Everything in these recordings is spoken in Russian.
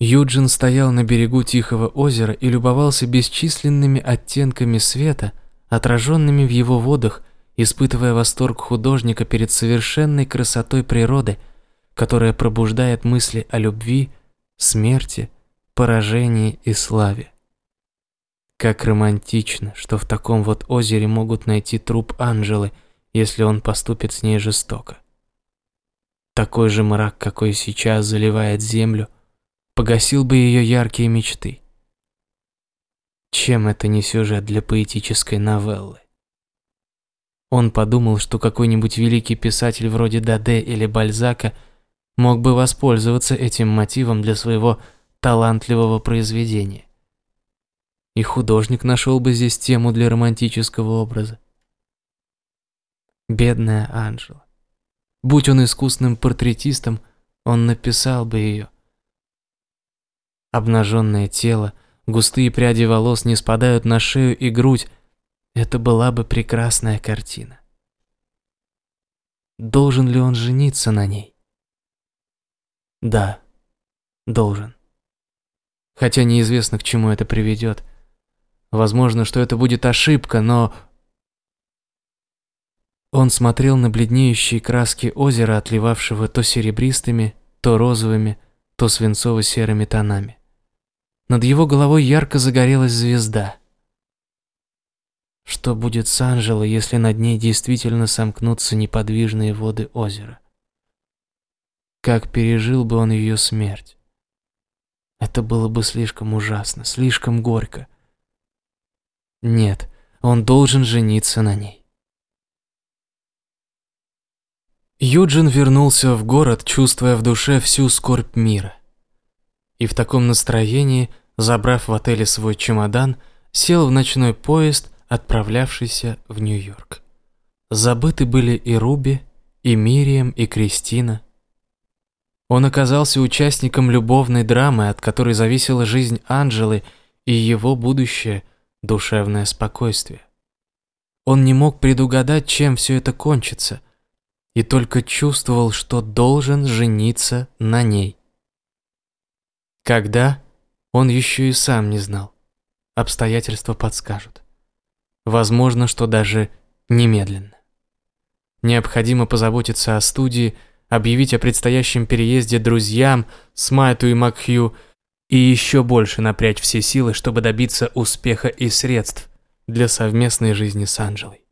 Юджин стоял на берегу тихого озера и любовался бесчисленными оттенками света, отраженными в его водах, испытывая восторг художника перед совершенной красотой природы, которая пробуждает мысли о любви, смерти, поражении и славе. Как романтично, что в таком вот озере могут найти труп Анжелы, если он поступит с ней жестоко. Такой же мрак, какой сейчас заливает землю, погасил бы ее яркие мечты. Чем это не сюжет для поэтической новеллы? Он подумал, что какой-нибудь великий писатель вроде Даде или Бальзака мог бы воспользоваться этим мотивом для своего талантливого произведения. И художник нашел бы здесь тему для романтического образа. Бедная Анжела. Будь он искусным портретистом, он написал бы ее. Обнаженное тело, густые пряди волос не спадают на шею и грудь. Это была бы прекрасная картина. Должен ли он жениться на ней? Да, должен. Хотя неизвестно, к чему это приведет. Возможно, что это будет ошибка, но... Он смотрел на бледнеющие краски озера, отливавшего то серебристыми, то розовыми, то свинцово-серыми тонами. Над его головой ярко загорелась звезда. Что будет с Анжелой, если над ней действительно сомкнутся неподвижные воды озера? Как пережил бы он ее смерть? Это было бы слишком ужасно, слишком горько. Нет, он должен жениться на ней. Юджин вернулся в город, чувствуя в душе всю скорбь мира и в таком настроении, забрав в отеле свой чемодан, сел в ночной поезд, отправлявшийся в Нью-Йорк. Забыты были и Руби, и Мирием, и Кристина. Он оказался участником любовной драмы, от которой зависела жизнь Анджелы и его будущее душевное спокойствие. Он не мог предугадать, чем все это кончится, и только чувствовал, что должен жениться на ней. Когда? Он еще и сам не знал. Обстоятельства подскажут. Возможно, что даже немедленно. Необходимо позаботиться о студии, объявить о предстоящем переезде друзьям, Смайту и Макхью, и еще больше напрячь все силы, чтобы добиться успеха и средств для совместной жизни с Анжелой.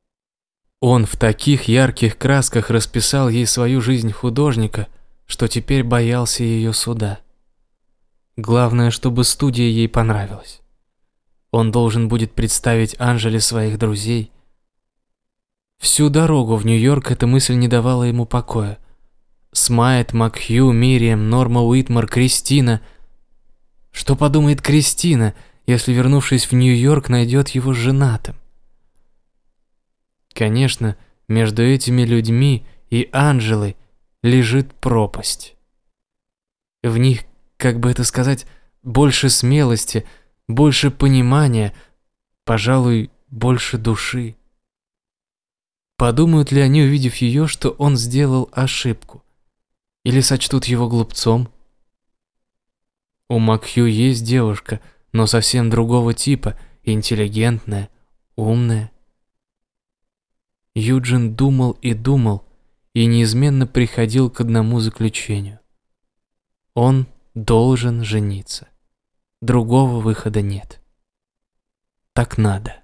Он в таких ярких красках расписал ей свою жизнь художника, что теперь боялся ее суда. Главное, чтобы студия ей понравилась. Он должен будет представить Анжеле своих друзей. Всю дорогу в Нью-Йорк эта мысль не давала ему покоя. Смайт, Макхью, Мириам, Норма Уитмар, Кристина. Что подумает Кристина, если, вернувшись в Нью-Йорк, найдет его женатым? Конечно, между этими людьми и Анжелой лежит пропасть. В них как бы это сказать, больше смелости, больше понимания, пожалуй, больше души. Подумают ли они, увидев ее, что он сделал ошибку? Или сочтут его глупцом? У Макхью есть девушка, но совсем другого типа, интеллигентная, умная. Юджин думал и думал, и неизменно приходил к одному заключению. Он должен жениться. Другого выхода нет. Так надо.